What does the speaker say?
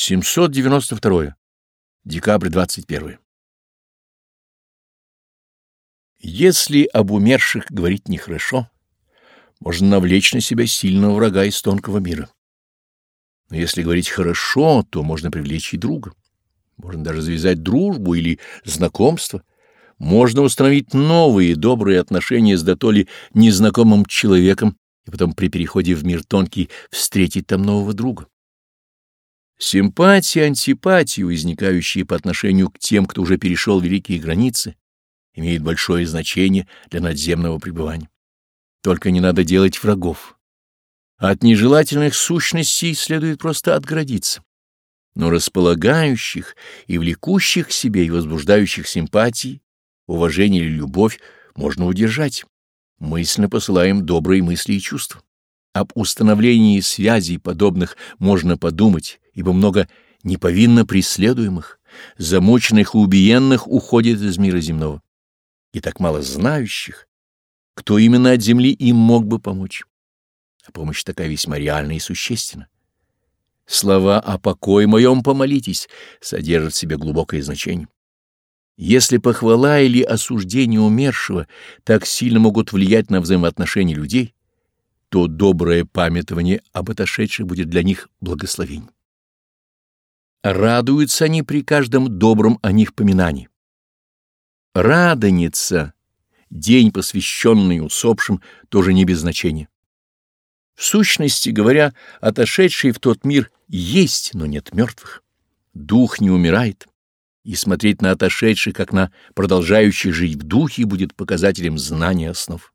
792. Декабрь 21. Если об умерших говорить нехорошо, можно навлечь на себя сильного врага из тонкого мира. Но если говорить хорошо, то можно привлечь и друга. Можно даже завязать дружбу или знакомство. Можно установить новые добрые отношения с дотоле незнакомым человеком и потом при переходе в мир тонкий встретить там нового друга. Симпатии, антипатии, возникающие по отношению к тем, кто уже перешел великие границы, имеют большое значение для надземного пребывания. Только не надо делать врагов. От нежелательных сущностей следует просто отгородиться. Но располагающих и влекущих к себе и возбуждающих симпатии, уважение или любовь можно удержать. Мысленно посылаем добрые мысли и чувства. Об установлении связей подобных можно подумать, ибо много неповинно преследуемых, замученных и убиенных уходит из мира земного. И так мало знающих, кто именно от земли им мог бы помочь. А помощь такая весьма реальна и существенна. Слова «о покое моем помолитесь» содержат в себе глубокое значение. Если похвала или осуждение умершего так сильно могут влиять на взаимоотношения людей, то доброе памятование об отошедших будет для них благословением. Радуются они при каждом добром о них поминании. Радоница, день, посвященный усопшим, тоже не без значения. В сущности говоря, отошедшие в тот мир есть, но нет мертвых. Дух не умирает, и смотреть на отошедших, как на продолжающих жить в духе, будет показателем знания основ.